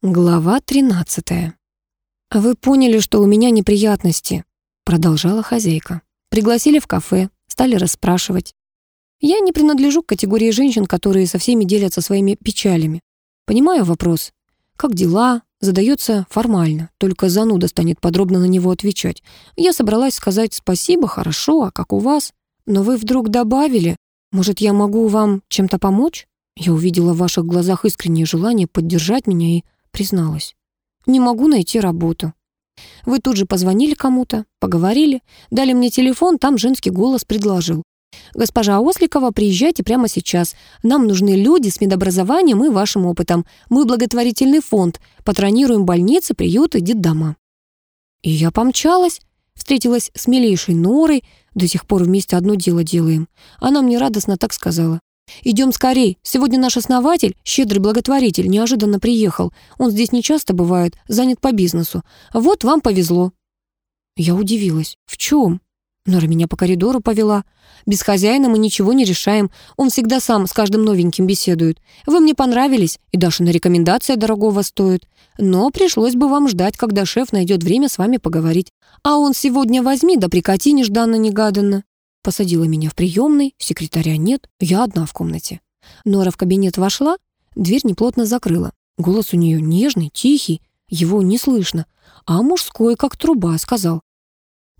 Глава 13. «Вы поняли, что у меня неприятности», — продолжала хозяйка. «Пригласили в кафе, стали расспрашивать. Я не принадлежу к категории женщин, которые со всеми делятся своими печалями. Понимаю вопрос. Как дела? Задается формально, только зануда станет подробно на него отвечать. Я собралась сказать спасибо, хорошо, а как у вас? Но вы вдруг добавили, может, я могу вам чем-то помочь? Я увидела в ваших глазах искреннее желание поддержать меня и призналась. «Не могу найти работу». Вы тут же позвонили кому-то, поговорили, дали мне телефон, там женский голос предложил. «Госпожа Осликова, приезжайте прямо сейчас. Нам нужны люди с медобразованием и вашим опытом. Мы благотворительный фонд, патронируем больницы, приюты, детдома». И я помчалась, встретилась с милейшей Норой, до сих пор вместе одно дело делаем. Она мне радостно так сказала. «Идем скорей. Сегодня наш основатель, щедрый благотворитель, неожиданно приехал. Он здесь не часто бывает, занят по бизнесу. Вот вам повезло». Я удивилась. «В чем?» Нора меня по коридору повела. «Без хозяина мы ничего не решаем. Он всегда сам с каждым новеньким беседует. Вы мне понравились, и даже на рекомендация дорогого стоит. Но пришлось бы вам ждать, когда шеф найдет время с вами поговорить. А он сегодня возьми, да прикати нежданно-негаданно». Посадила меня в приемной, секретаря нет, я одна в комнате. Нора в кабинет вошла, дверь неплотно закрыла. Голос у нее нежный, тихий, его не слышно, а мужской, как труба, сказал.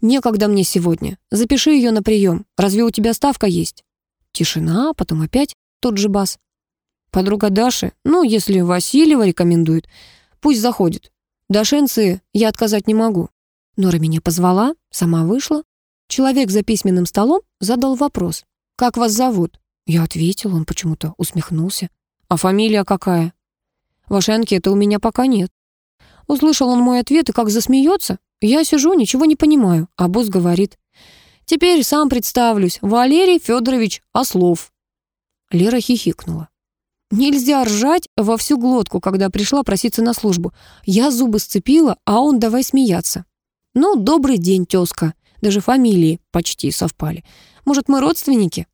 «Некогда мне сегодня. Запиши ее на прием. Разве у тебя ставка есть?» Тишина, потом опять тот же бас. «Подруга Даши? Ну, если Васильева рекомендует, пусть заходит. Дашенцы я отказать не могу». Нора меня позвала, сама вышла, Человек за письменным столом задал вопрос. «Как вас зовут?» Я ответил, он почему-то усмехнулся. «А фамилия какая?» «Вашей анкеты у меня пока нет». Услышал он мой ответ и как засмеется. Я сижу, ничего не понимаю, а босс говорит. «Теперь сам представлюсь. Валерий Федорович Ослов». Лера хихикнула. Нельзя ржать во всю глотку, когда пришла проситься на службу. Я зубы сцепила, а он давай смеяться. «Ну, добрый день, тезка. Даже фамилии почти совпали. Может, мы родственники?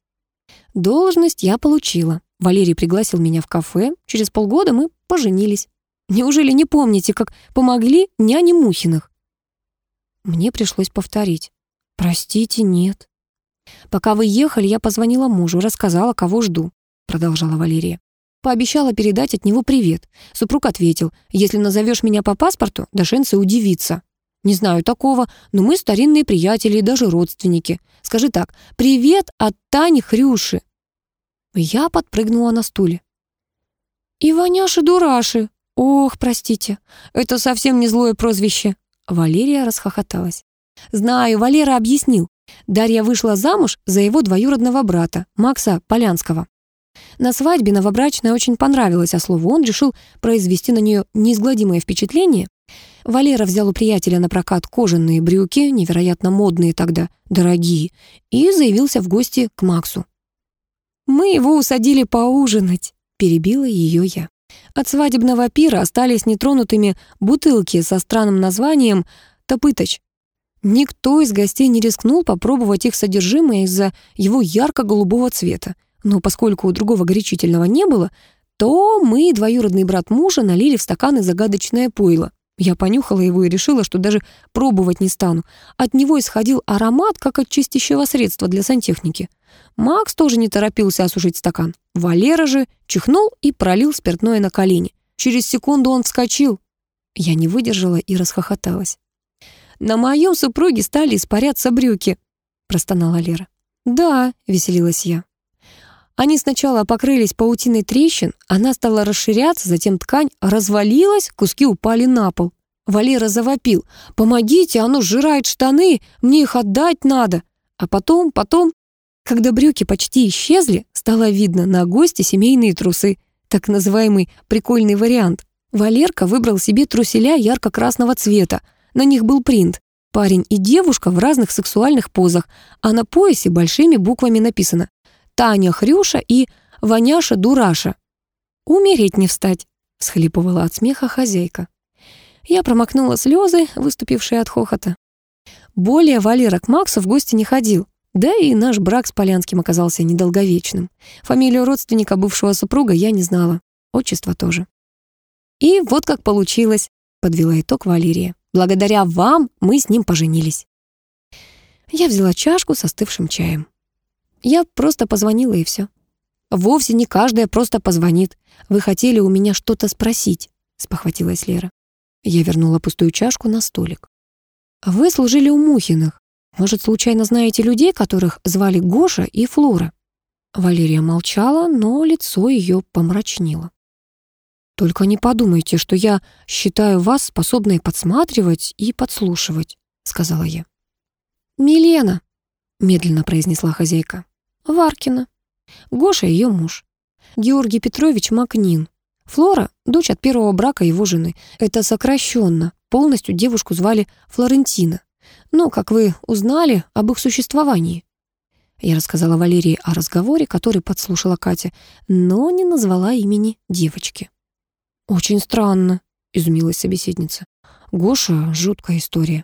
Должность я получила. Валерий пригласил меня в кафе. Через полгода мы поженились. Неужели не помните, как помогли няне Мухиных? Мне пришлось повторить. Простите, нет. Пока вы ехали, я позвонила мужу, рассказала, кого жду, продолжала Валерия. Пообещала передать от него привет. Супруг ответил, если назовешь меня по паспорту, Дашенцы удивится. Не знаю такого, но мы старинные приятели и даже родственники. Скажи так, привет от Тани Хрюши. Я подпрыгнула на стуле. «Иваняши-дураши! Ох, простите, это совсем не злое прозвище!» Валерия расхохоталась. «Знаю, Валера объяснил. Дарья вышла замуж за его двоюродного брата, Макса Полянского. На свадьбе новобрачная очень понравилась, а слову он решил произвести на нее неизгладимое впечатление Валера взял у приятеля на прокат кожаные брюки, невероятно модные тогда, дорогие, и заявился в гости к Максу. «Мы его усадили поужинать», — перебила ее я. От свадебного пира остались нетронутыми бутылки со странным названием «Топыточ». Никто из гостей не рискнул попробовать их содержимое из-за его ярко-голубого цвета. Но поскольку у другого горячительного не было, то мы, двоюродный брат мужа, налили в стаканы загадочное пойло. Я понюхала его и решила, что даже пробовать не стану. От него исходил аромат, как от чистящего средства для сантехники. Макс тоже не торопился осушить стакан. Валера же чихнул и пролил спиртное на колени. Через секунду он вскочил. Я не выдержала и расхохоталась. «На моем супруге стали испаряться брюки», — простонала Лера. «Да», — веселилась я. Они сначала покрылись паутиной трещин, она стала расширяться, затем ткань развалилась, куски упали на пол. Валера завопил. «Помогите, оно сжирает штаны, мне их отдать надо». А потом, потом, когда брюки почти исчезли, стало видно на гости семейные трусы, так называемый прикольный вариант. Валерка выбрал себе труселя ярко-красного цвета, на них был принт. Парень и девушка в разных сексуальных позах, а на поясе большими буквами написано Таня Хрюша и Ваняша Дураша. «Умереть не встать», — всхлипывала от смеха хозяйка. Я промокнула слезы, выступившие от хохота. Более Валера к Максу в гости не ходил, да и наш брак с Полянским оказался недолговечным. Фамилию родственника бывшего супруга я не знала, отчество тоже. И вот как получилось, подвела итог Валерия. Благодаря вам мы с ним поженились. Я взяла чашку с остывшим чаем. Я просто позвонила и все. Вовсе не каждая просто позвонит. Вы хотели у меня что-то спросить, спохватилась Лера. Я вернула пустую чашку на столик. Вы служили у Мухиных. Может, случайно знаете людей, которых звали Гоша и Флора? Валерия молчала, но лицо ее помрачнело. «Только не подумайте, что я считаю вас способной подсматривать и подслушивать», — сказала я. «Милена», — медленно произнесла хозяйка. «Варкина. Гоша — ее муж. Георгий Петрович Макнин. Флора — дочь от первого брака его жены. Это сокращенно. Полностью девушку звали Флорентина. Ну, как вы узнали об их существовании?» Я рассказала Валерии о разговоре, который подслушала Катя, но не назвала имени девочки. «Очень странно», — изумилась собеседница. «Гоша — жуткая история.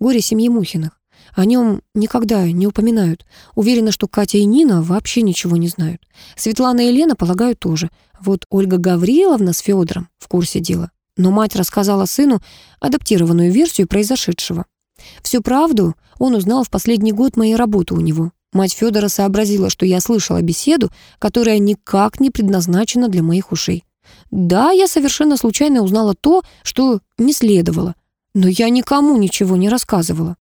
Горе семьи Мухиных. О нем никогда не упоминают. Уверена, что Катя и Нина вообще ничего не знают. Светлана и Лена, полагаю, тоже. Вот Ольга Гавриловна с Федором в курсе дела. Но мать рассказала сыну адаптированную версию произошедшего. Всю правду он узнал в последний год моей работы у него. Мать Федора сообразила, что я слышала беседу, которая никак не предназначена для моих ушей. Да, я совершенно случайно узнала то, что не следовало, но я никому ничего не рассказывала.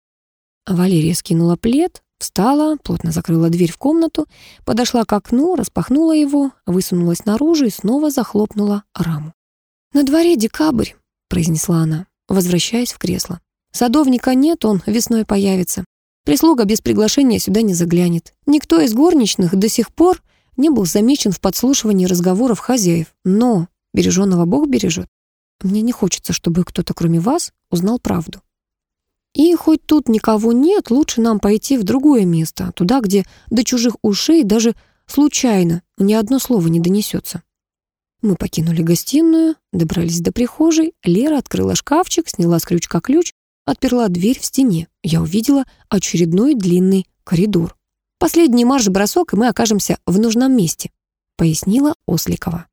Валерия скинула плед, встала, плотно закрыла дверь в комнату, подошла к окну, распахнула его, высунулась наружу и снова захлопнула раму. «На дворе декабрь», — произнесла она, возвращаясь в кресло. «Садовника нет, он весной появится. Прислуга без приглашения сюда не заглянет. Никто из горничных до сих пор не был замечен в подслушивании разговоров хозяев, но береженного Бог бережет. Мне не хочется, чтобы кто-то, кроме вас, узнал правду. И хоть тут никого нет, лучше нам пойти в другое место, туда, где до чужих ушей даже случайно ни одно слово не донесется. Мы покинули гостиную, добрались до прихожей, Лера открыла шкафчик, сняла с крючка ключ, отперла дверь в стене. Я увидела очередной длинный коридор. Последний марш-бросок, и мы окажемся в нужном месте», — пояснила Осликова.